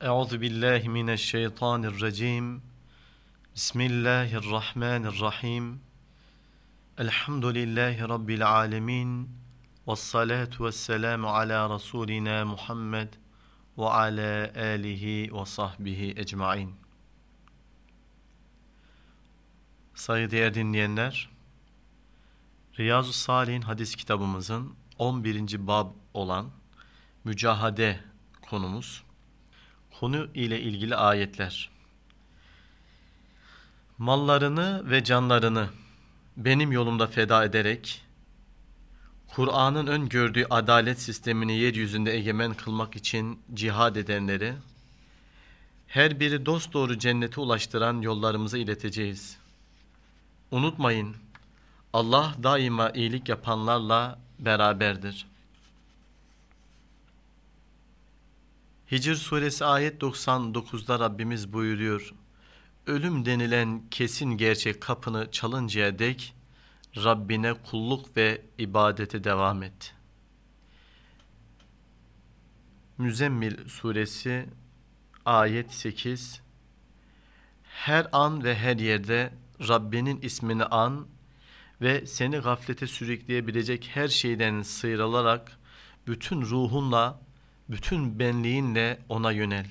Euzu billahi mineşşeytanirracim. Bismillahirrahmanirrahim. Elhamdülillahi rabbil alamin. Ves salatu vesselamu ala rasulina Muhammed ve ala alihi ve sahbihi ecmaîn. Saygıdeğer dinleyenler, Riyazu Salih'in hadis kitabımızın 11. bab olan mücahade konumuz. Konu ile ilgili ayetler. Mallarını ve canlarını benim yolumda feda ederek Kur'an'ın öngördüğü adalet sistemini yeryüzünde egemen kılmak için cihad edenleri her biri dosdoğru cennete ulaştıran yollarımıza ileteceğiz. Unutmayın, Allah daima iyilik yapanlarla beraberdir. Hicr suresi ayet 99'da Rabbimiz buyuruyor. Ölüm denilen kesin gerçek kapını çalıncaya dek Rabbine kulluk ve ibadete devam et. Müzzemmil suresi ayet 8 Her an ve her yerde Rabbinin ismini an ve seni gaflete sürükleyebilecek her şeyden sıyrılarak bütün ruhunla, bütün benliğinle ona yönel.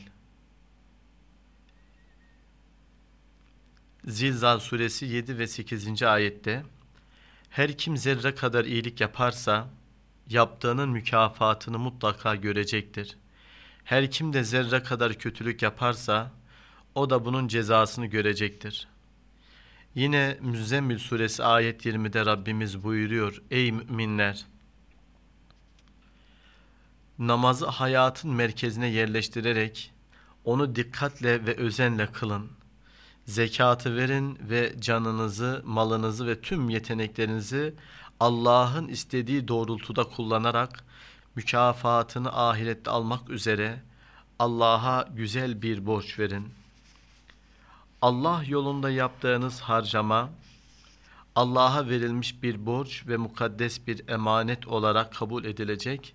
Zilzal suresi 7 ve 8. ayette Her kim zerre kadar iyilik yaparsa yaptığının mükafatını mutlaka görecektir. Her kim de zerre kadar kötülük yaparsa o da bunun cezasını görecektir.'' Yine Müzzemmil suresi ayet 20'de Rabbimiz buyuruyor. Ey müminler! Namazı hayatın merkezine yerleştirerek onu dikkatle ve özenle kılın. Zekatı verin ve canınızı, malınızı ve tüm yeteneklerinizi Allah'ın istediği doğrultuda kullanarak mükafatını ahirette almak üzere Allah'a güzel bir borç verin.'' Allah yolunda yaptığınız harcama, Allah'a verilmiş bir borç ve mukaddes bir emanet olarak kabul edilecek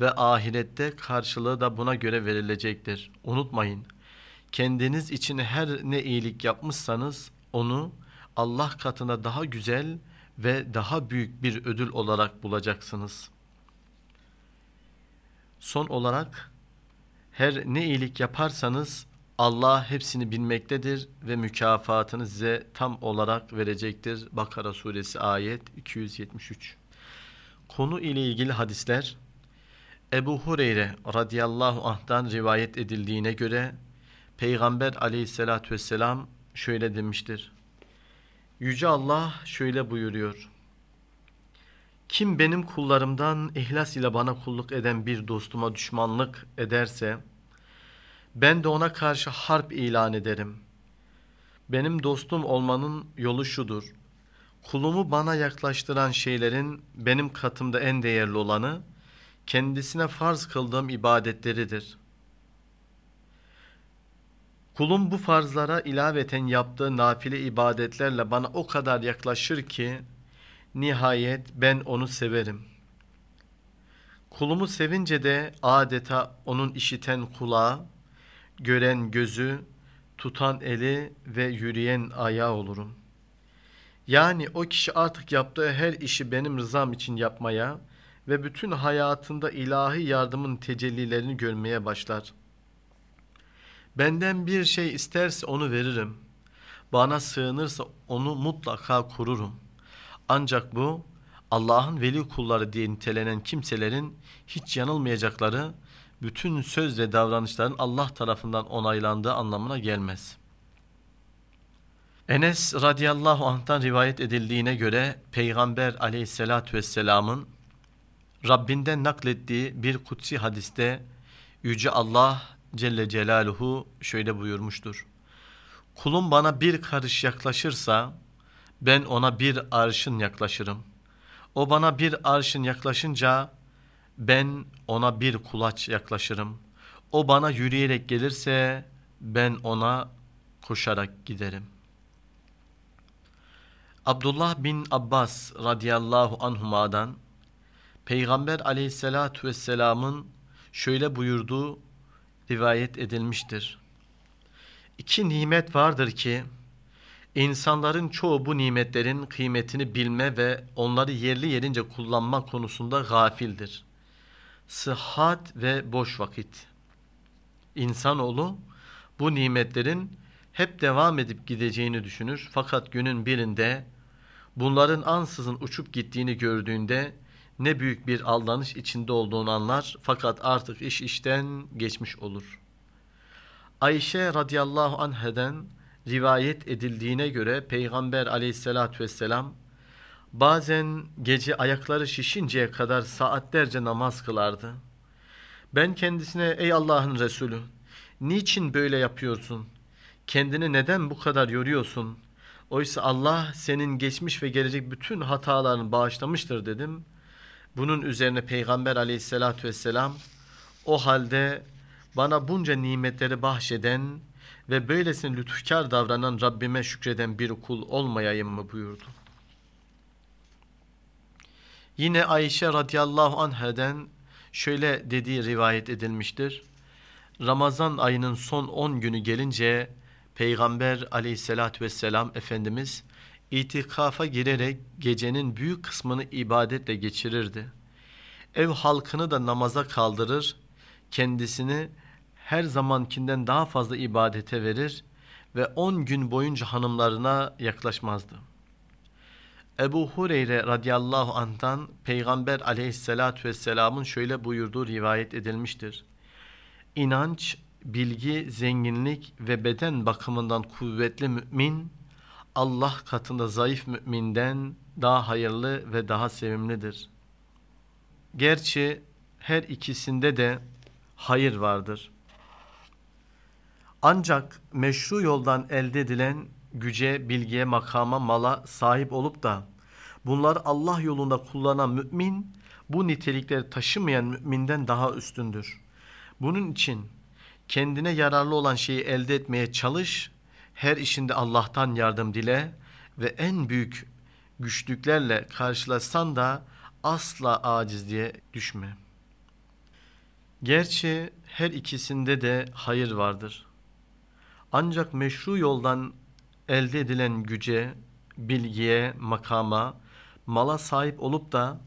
ve ahirette karşılığı da buna göre verilecektir. Unutmayın, kendiniz için her ne iyilik yapmışsanız onu Allah katına daha güzel ve daha büyük bir ödül olarak bulacaksınız. Son olarak her ne iyilik yaparsanız Allah hepsini bilmektedir ve mükafatını size tam olarak verecektir. Bakara suresi ayet 273. Konu ile ilgili hadisler Ebu Hureyre radıyallahu anh'tan rivayet edildiğine göre Peygamber aleyhissalatü vesselam şöyle demiştir. Yüce Allah şöyle buyuruyor. Kim benim kullarımdan ihlas ile bana kulluk eden bir dostuma düşmanlık ederse ben de ona karşı harp ilan ederim. Benim dostum olmanın yolu şudur. Kulumu bana yaklaştıran şeylerin benim katımda en değerli olanı, kendisine farz kıldığım ibadetleridir. Kulum bu farzlara ilaveten yaptığı nafile ibadetlerle bana o kadar yaklaşır ki, nihayet ben onu severim. Kulumu sevince de adeta onun işiten kulağı, gören gözü, tutan eli ve yürüyen ayağı olurum. Yani o kişi artık yaptığı her işi benim rızam için yapmaya ve bütün hayatında ilahi yardımın tecellilerini görmeye başlar. Benden bir şey isterse onu veririm. Bana sığınırsa onu mutlaka kururum. Ancak bu Allah'ın veli kulları diye nitelenen kimselerin hiç yanılmayacakları bütün söz ve davranışların Allah tarafından onaylandığı anlamına gelmez. Enes radıyallahu anh'tan rivayet edildiğine göre Peygamber aleyhissalatü vesselamın Rabbinden naklettiği bir kutsi hadiste Yüce Allah Celle Celaluhu şöyle buyurmuştur. Kulum bana bir karış yaklaşırsa ben ona bir arşın yaklaşırım. O bana bir arşın yaklaşınca ben ona bir kulaç yaklaşırım. O bana yürüyerek gelirse ben ona koşarak giderim. Abdullah bin Abbas radıyallahu anhuma'dan Peygamber aleyhissalatu vesselamın şöyle buyurduğu rivayet edilmiştir. İki nimet vardır ki insanların çoğu bu nimetlerin kıymetini bilme ve onları yerli yerince kullanma konusunda gafildir. Sıhhat ve boş vakit. İnsanoğlu bu nimetlerin hep devam edip gideceğini düşünür fakat günün birinde bunların ansızın uçup gittiğini gördüğünde ne büyük bir aldanış içinde olduğunu anlar fakat artık iş işten geçmiş olur. Ayşe radıyallahu anheden rivayet edildiğine göre Peygamber aleyhissalatü vesselam bazen gece ayakları şişinceye kadar saatlerce namaz kılardı. Ben kendisine ey Allah'ın Resulü niçin böyle yapıyorsun? Kendini neden bu kadar yoruyorsun? Oysa Allah senin geçmiş ve gelecek bütün hatalarını bağışlamıştır dedim. Bunun üzerine Peygamber aleyhissalatü vesselam o halde bana bunca nimetleri bahşeden ve böylesine lütufkar davranan Rabbime şükreden bir kul olmayayım mı buyurdu. Yine Ayşe radıyallahu anheden şöyle dediği rivayet edilmiştir. Ramazan ayının son 10 günü gelince Peygamber aleyhissalatü vesselam Efendimiz itikafa girerek gecenin büyük kısmını ibadetle geçirirdi. Ev halkını da namaza kaldırır, kendisini her zamankinden daha fazla ibadete verir ve on gün boyunca hanımlarına yaklaşmazdı. Ebu Hureyre radıyallahu anh'tan Peygamber aleyhissalatü vesselamın şöyle buyurduğu rivayet edilmiştir. İnanç, bilgi, zenginlik ve beden bakımından kuvvetli mümin, Allah katında zayıf müminden daha hayırlı ve daha sevimlidir. Gerçi her ikisinde de hayır vardır. Ancak meşru yoldan elde edilen güce, bilgiye, makama, mala sahip olup da bunları Allah yolunda kullanan mümin bu nitelikleri taşımayan müminden daha üstündür. Bunun için kendine yararlı olan şeyi elde etmeye çalış, her işinde Allah'tan yardım dile ve en büyük güçlüklerle karşılaşsan da asla acizliğe düşme. Gerçi her ikisinde de hayır vardır. Ancak meşru yoldan elde edilen güce, bilgiye, makama, mala sahip olup da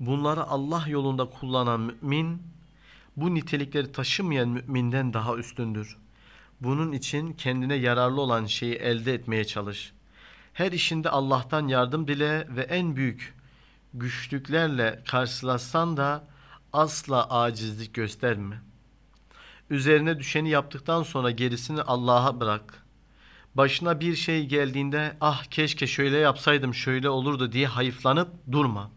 bunları Allah yolunda kullanan mümin, bu nitelikleri taşımayan müminden daha üstündür. Bunun için kendine yararlı olan şeyi elde etmeye çalış. Her işinde Allah'tan yardım dile ve en büyük güçlüklerle karşılaşsan da asla acizlik gösterme. Üzerine düşeni yaptıktan sonra gerisini Allah'a bırak. Başına bir şey geldiğinde ah keşke şöyle yapsaydım şöyle olurdu diye hayıflanıp durma.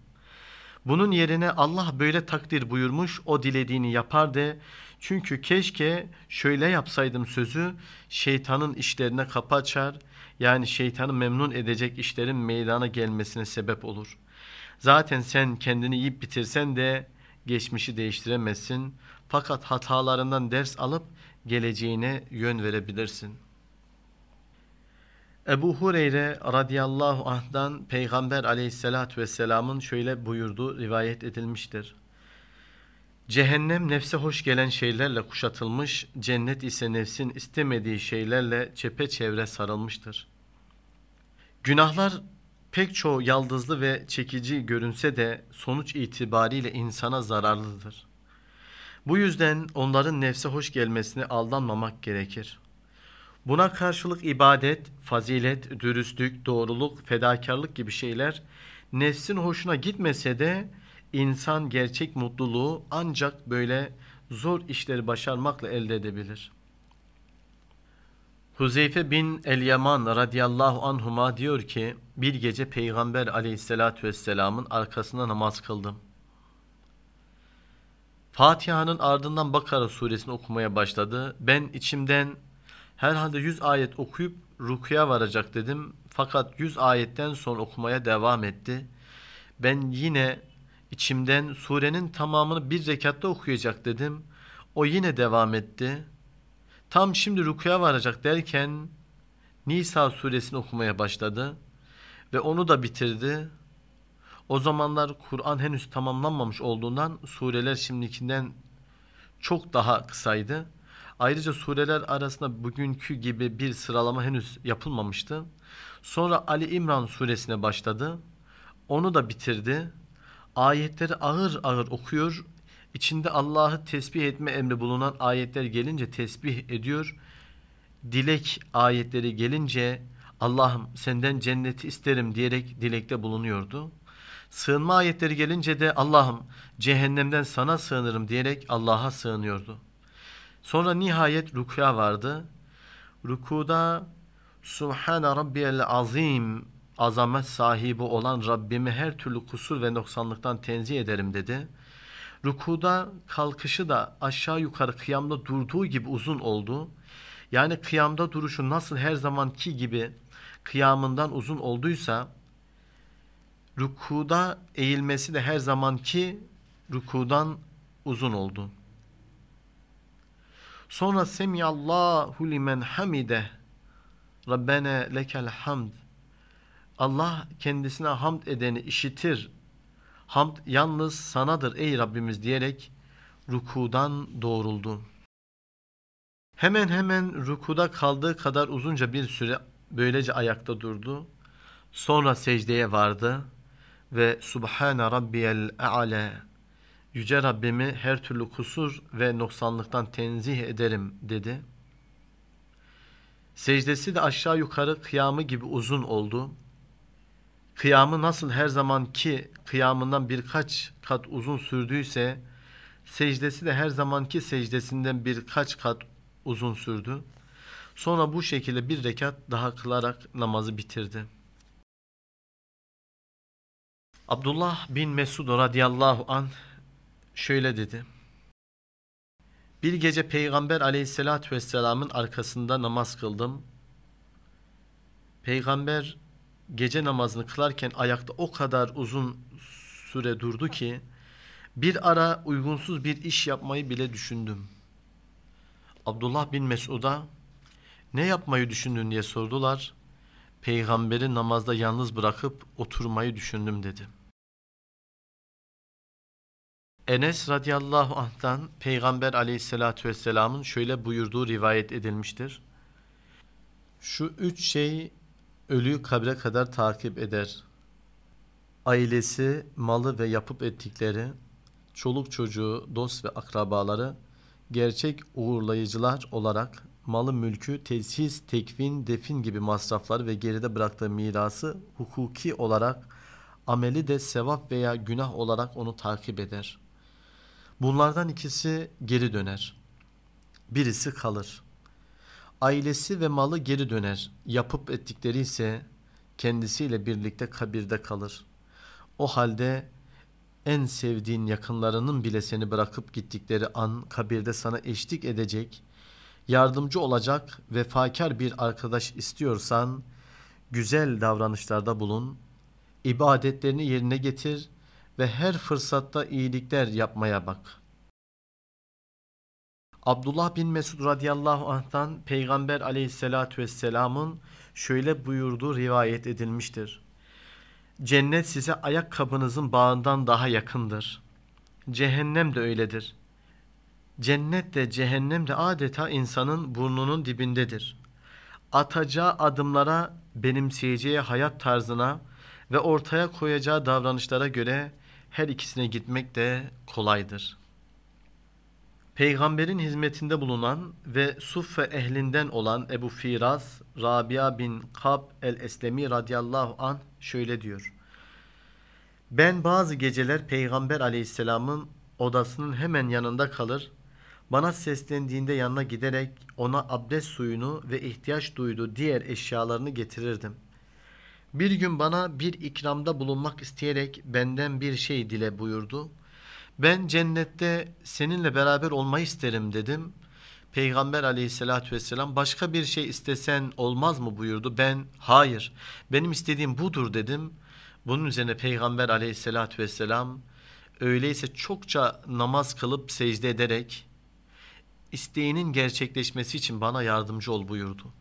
Bunun yerine Allah böyle takdir buyurmuş o dilediğini yapar de çünkü keşke şöyle yapsaydım sözü şeytanın işlerine kapı açar yani şeytanı memnun edecek işlerin meydana gelmesine sebep olur. Zaten sen kendini yiyip bitirsen de geçmişi değiştiremezsin. Fakat hatalarından ders alıp geleceğine yön verebilirsin. Ebu Hureyre radıyallahu anh'dan Peygamber aleyhissalatü vesselamın şöyle buyurduğu rivayet edilmiştir. Cehennem nefse hoş gelen şeylerle kuşatılmış, cennet ise nefsin istemediği şeylerle çepeçevre sarılmıştır. Günahlar pek çoğu yaldızlı ve çekici görünse de sonuç itibariyle insana zararlıdır. Bu yüzden onların nefse hoş gelmesine aldanmamak gerekir. Buna karşılık ibadet, fazilet, dürüstlük, doğruluk, fedakarlık gibi şeyler nefsin hoşuna gitmese de insan gerçek mutluluğu ancak böyle zor işleri başarmakla elde edebilir. Huzeyfe bin el-Yaman radıyallahu anhuma diyor ki bir gece Peygamber aleyhissalatü vesselamın arkasında namaz kıldım. Fatiha'nın ardından Bakara suresini okumaya başladı. Ben içimden herhalde 100 ayet okuyup rukuya varacak dedim. Fakat 100 ayetten sonra okumaya devam etti. Ben yine içimden surenin tamamını bir rekatta okuyacak dedim. O yine devam etti. Tam şimdi rukuya varacak derken Nisa suresini okumaya başladı ve onu da bitirdi. O zamanlar Kur'an henüz tamamlanmamış olduğundan sureler şimdikinden çok daha kısaydı. Ayrıca sureler arasında bugünkü gibi bir sıralama henüz yapılmamıştı. Sonra Ali İmran suresine başladı. Onu da bitirdi. Ayetleri ağır ağır okuyor. İçinde Allah'ı tesbih etme emri bulunan ayetler gelince tesbih ediyor. Dilek ayetleri gelince Allah'ım senden cenneti isterim diyerek dilekte bulunuyordu. Sığınma ayetleri gelince de Allah'ım cehennemden sana sığınırım diyerek Allah'a sığınıyordu. Sonra nihayet rukuya vardı. Rukuda Subhane Rabbiyel Azim azamet sahibi olan Rabbimi her türlü kusur ve noksanlıktan tenzih ederim dedi. Rukuda kalkışı da aşağı yukarı kıyamda durduğu gibi uzun oldu. Yani kıyamda duruşu nasıl her zamanki gibi kıyamından uzun olduysa rukuda eğilmesi de her zamanki rukudan uzun oldu. Sonra semiyallahu limen hamide Rabbena lekel hamd Allah kendisine hamd edeni işitir. Hamd yalnız sanadır ey Rabbimiz diyerek rukudan doğruldu. Hemen hemen rukuda kaldığı kadar uzunca bir süre böylece ayakta durdu. Sonra secdeye vardı ve Subhane Rabbiyel A'le Yüce Rabbimi her türlü kusur ve noksanlıktan tenzih ederim dedi. Secdesi de aşağı yukarı kıyamı gibi uzun oldu. Kıyamı nasıl her zamanki kıyamından birkaç kat uzun sürdüyse, secdesi de her zamanki secdesinden birkaç kat uzun sürdü. Sonra bu şekilde bir rekat daha kılarak namazı bitirdi. Abdullah bin Mesud radıyallahu an şöyle dedi. Bir gece Peygamber aleyhissalatü vesselamın arkasında namaz kıldım. Peygamber gece namazını kılarken ayakta o kadar uzun süre durdu ki bir ara uygunsuz bir iş yapmayı bile düşündüm. Abdullah bin Mesud'a ne yapmayı düşündün diye sordular. Peygamberi namazda yalnız bırakıp oturmayı düşündüm dedi. Enes radıyallahu anh'tan Peygamber aleyhissalatü vesselamın şöyle buyurduğu rivayet edilmiştir. Şu üç şey ölüyü kabre kadar takip eder. Ailesi, malı ve yapıp ettikleri, çoluk çocuğu, dost ve akrabaları gerçek uğurlayıcılar olarak malı mülkü, tesis, tekvin, defin gibi masrafları ve geride bıraktığı mirası hukuki olarak ameli de sevap veya günah olarak onu takip eder. Bunlardan ikisi geri döner. Birisi kalır. Ailesi ve malı geri döner. Yapıp ettikleri ise kendisiyle birlikte kabirde kalır. O halde en sevdiğin yakınlarının bile seni bırakıp gittikleri an kabirde sana eşlik edecek, yardımcı olacak vefakar bir arkadaş istiyorsan güzel davranışlarda bulun, ibadetlerini yerine getir ve her fırsatta iyilikler yapmaya bak. Abdullah bin Mesud radıyallahu anh'tan Peygamber aleyhissalatü vesselamın şöyle buyurduğu rivayet edilmiştir. Cennet size ayakkabınızın bağından daha yakındır. Cehennem de öyledir. Cennet de cehennem de adeta insanın burnunun dibindedir. Atacağı adımlara, benimseyeceği hayat tarzına ve ortaya koyacağı davranışlara göre her ikisine gitmek de kolaydır. Peygamberin hizmetinde bulunan ve Suffe ehlinden olan Ebu Firaz, Rabia bin Kab el-Eslemi radıyallahu an şöyle diyor. Ben bazı geceler Peygamber aleyhisselamın odasının hemen yanında kalır, bana seslendiğinde yanına giderek ona abdest suyunu ve ihtiyaç duyduğu diğer eşyalarını getirirdim. Bir gün bana bir ikramda bulunmak isteyerek benden bir şey dile buyurdu. Ben cennette seninle beraber olmayı isterim dedim. Peygamber aleyhissalatü vesselam başka bir şey istesen olmaz mı buyurdu. Ben hayır benim istediğim budur dedim. Bunun üzerine Peygamber aleyhissalatü vesselam öyleyse çokça namaz kılıp secde ederek isteğinin gerçekleşmesi için bana yardımcı ol buyurdu.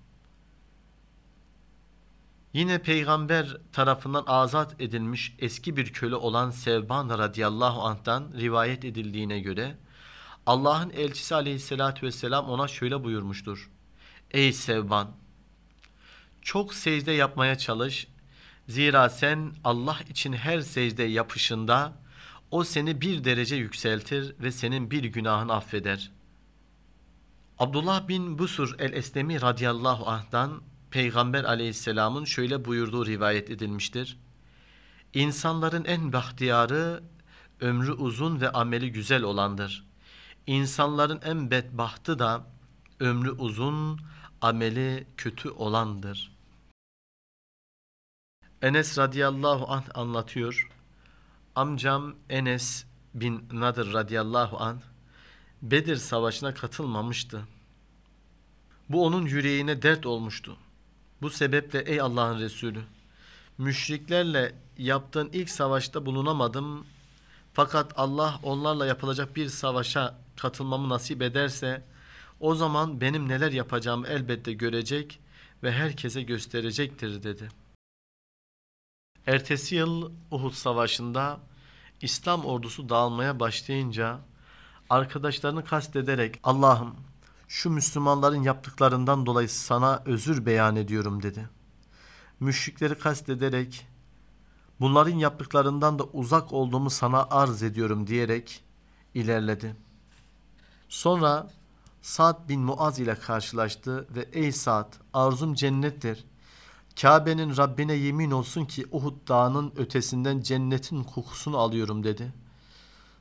Yine peygamber tarafından azat edilmiş eski bir köle olan Sevban radıyallahu anh'tan rivayet edildiğine göre Allah'ın elçisi aleyhissalatü vesselam ona şöyle buyurmuştur. Ey Sevban! Çok secde yapmaya çalış. Zira sen Allah için her secde yapışında o seni bir derece yükseltir ve senin bir günahını affeder. Abdullah bin Busur el-Eslemi radıyallahu anh'dan Peygamber aleyhisselamın şöyle buyurduğu rivayet edilmiştir. İnsanların en bahtiyarı ömrü uzun ve ameli güzel olandır. İnsanların en bedbahtı da ömrü uzun, ameli kötü olandır. Enes radıyallahu anh anlatıyor. Amcam Enes bin Nadir radıyallahu anh Bedir savaşına katılmamıştı. Bu onun yüreğine dert olmuştu. Bu sebeple ey Allah'ın Resulü, müşriklerle yaptığın ilk savaşta bulunamadım. Fakat Allah onlarla yapılacak bir savaşa katılmamı nasip ederse, o zaman benim neler yapacağımı elbette görecek ve herkese gösterecektir dedi. Ertesi yıl Uhud Savaşı'nda İslam ordusu dağılmaya başlayınca arkadaşlarını kastederek Allah'ım şu Müslümanların yaptıklarından dolayı sana özür beyan ediyorum dedi. Müşrikleri kastederek bunların yaptıklarından da uzak olduğumu sana arz ediyorum diyerek ilerledi. Sonra Sa'd bin Muaz ile karşılaştı ve ey Sa'd arzum cennettir. Kabe'nin Rabbine yemin olsun ki Uhud dağının ötesinden cennetin kokusunu alıyorum dedi.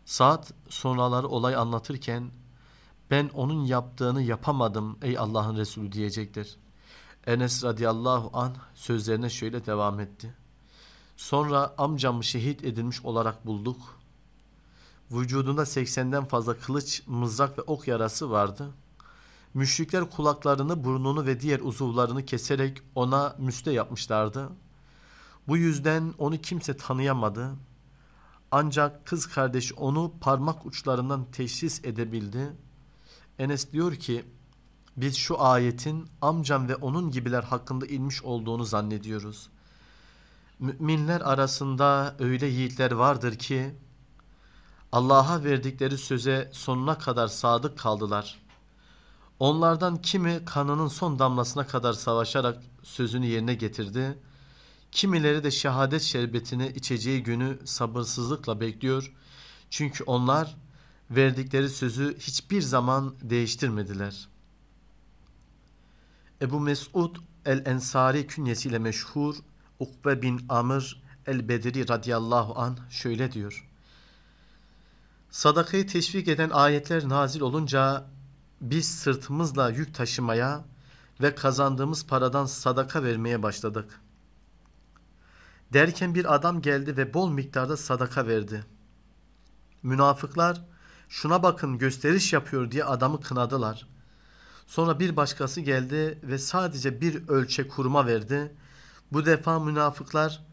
Sa'd sonraları olay anlatırken ben onun yaptığını yapamadım ey Allah'ın Resulü diyecektir. Enes radıyallahu an sözlerine şöyle devam etti. Sonra amcamı şehit edilmiş olarak bulduk. Vücudunda 80'den fazla kılıç, mızrak ve ok yarası vardı. Müşrikler kulaklarını, burnunu ve diğer uzuvlarını keserek ona müste yapmışlardı. Bu yüzden onu kimse tanıyamadı. Ancak kız kardeş onu parmak uçlarından teşhis edebildi. Enes diyor ki biz şu ayetin amcam ve onun gibiler hakkında inmiş olduğunu zannediyoruz. Müminler arasında öyle yiğitler vardır ki Allah'a verdikleri söze sonuna kadar sadık kaldılar. Onlardan kimi kanının son damlasına kadar savaşarak sözünü yerine getirdi. Kimileri de şehadet şerbetini içeceği günü sabırsızlıkla bekliyor. Çünkü onlar verdikleri sözü hiçbir zaman değiştirmediler. Ebu Mesud el-Ensari künyesiyle meşhur Ukbe bin Amr el-Bedri radıyallahu an şöyle diyor. Sadakayı teşvik eden ayetler nazil olunca biz sırtımızla yük taşımaya ve kazandığımız paradan sadaka vermeye başladık. Derken bir adam geldi ve bol miktarda sadaka verdi. Münafıklar şuna bakın gösteriş yapıyor diye adamı kınadılar. Sonra bir başkası geldi ve sadece bir ölçek kurma verdi. Bu defa münafıklar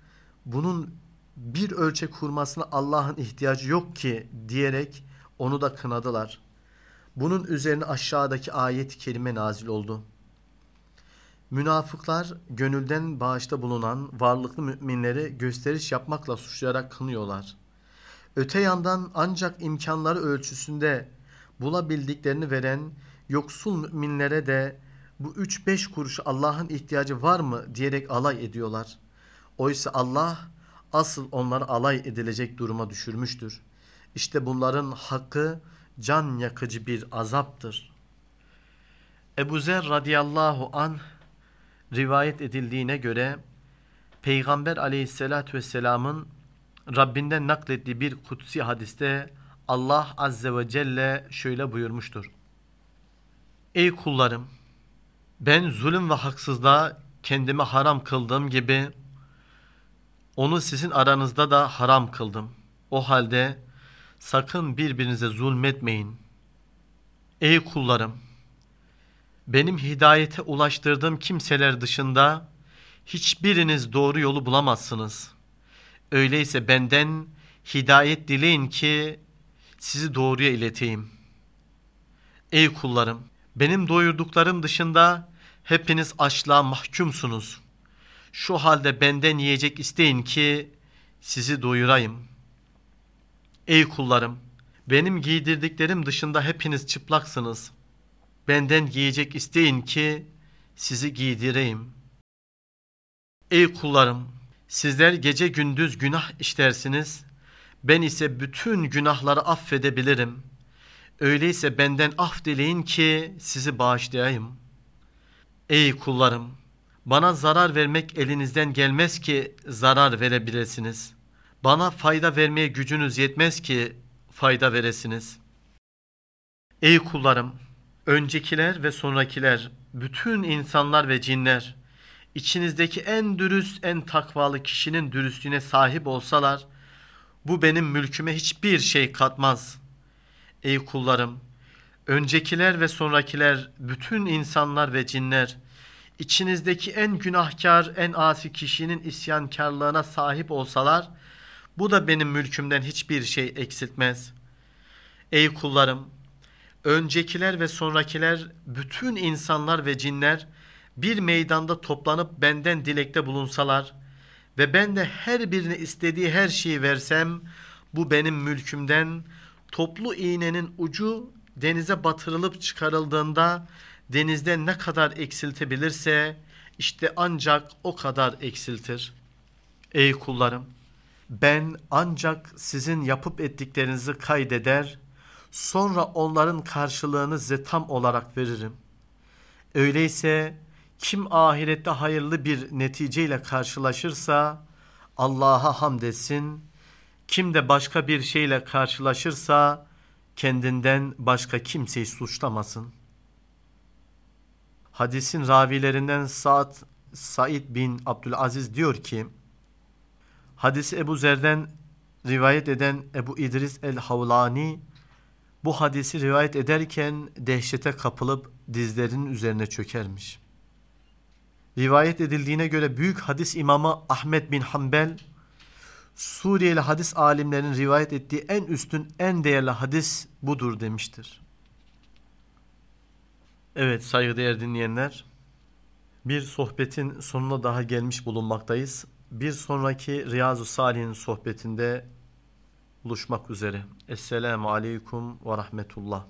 bunun bir ölçek kurmasına Allah'ın ihtiyacı yok ki diyerek onu da kınadılar. Bunun üzerine aşağıdaki ayet-i kerime nazil oldu. Münafıklar gönülden bağışta bulunan varlıklı müminleri gösteriş yapmakla suçlayarak kınıyorlar. Öte yandan ancak imkanları ölçüsünde bulabildiklerini veren yoksul müminlere de bu üç beş kuruş Allah'ın ihtiyacı var mı diyerek alay ediyorlar. Oysa Allah asıl onları alay edilecek duruma düşürmüştür. İşte bunların hakkı can yakıcı bir azaptır. Ebu Zer radıyallahu an rivayet edildiğine göre Peygamber aleyhissalatü vesselamın Rabbinden naklettiği bir kutsi hadiste Allah azze ve celle şöyle buyurmuştur. Ey kullarım! Ben zulüm ve haksızlığa kendime haram kıldığım gibi onu sizin aranızda da haram kıldım. O halde sakın birbirinize zulmetmeyin. Ey kullarım! Benim hidayete ulaştırdığım kimseler dışında hiçbiriniz doğru yolu bulamazsınız. Öyleyse benden hidayet dileyin ki sizi doğruya ileteyim. Ey kullarım! Benim doyurduklarım dışında hepiniz açlığa mahkumsunuz. Şu halde benden yiyecek isteyin ki sizi doyurayım. Ey kullarım! Benim giydirdiklerim dışında hepiniz çıplaksınız. Benden giyecek isteyin ki sizi giydireyim. Ey kullarım! Sizler gece gündüz günah işlersiniz. Ben ise bütün günahları affedebilirim. Öyleyse benden af dileyin ki sizi bağışlayayım. Ey kullarım! Bana zarar vermek elinizden gelmez ki zarar verebilirsiniz. Bana fayda vermeye gücünüz yetmez ki fayda veresiniz. Ey kullarım! Öncekiler ve sonrakiler, bütün insanlar ve cinler, içinizdeki en dürüst, en takvalı kişinin dürüstlüğüne sahip olsalar, bu benim mülküme hiçbir şey katmaz. Ey kullarım! Öncekiler ve sonrakiler, bütün insanlar ve cinler, içinizdeki en günahkar, en asi kişinin isyankarlığına sahip olsalar, bu da benim mülkümden hiçbir şey eksiltmez. Ey kullarım! Öncekiler ve sonrakiler, bütün insanlar ve cinler bir meydanda toplanıp benden dilekte bulunsalar ve ben de her birine istediği her şeyi versem, bu benim mülkümden toplu iğnenin ucu denize batırılıp çıkarıldığında denizde ne kadar eksiltebilirse işte ancak o kadar eksiltir. Ey kullarım! Ben ancak sizin yapıp ettiklerinizi kaydeder, sonra onların karşılığını size tam olarak veririm. Öyleyse kim ahirette hayırlı bir neticeyle karşılaşırsa Allah'a hamd etsin, kim de başka bir şeyle karşılaşırsa kendinden başka kimseyi suçlamasın. Hadisin ravilerinden Sa'd Said bin Abdülaziz diyor ki, Hadisi Ebu Zer'den rivayet eden Ebu İdris el-Havlani bu hadisi rivayet ederken dehşete kapılıp dizlerinin üzerine çökermiş. Rivayet edildiğine göre büyük hadis imamı Ahmet bin Hanbel Suriyeli hadis alimlerinin rivayet ettiği en üstün en değerli hadis budur demiştir. Evet saygıdeğer dinleyenler bir sohbetin sonuna daha gelmiş bulunmaktayız. Bir sonraki Riyazu Salih'in sohbetinde buluşmak üzere. Esselamu Aleyküm ve Rahmetullah.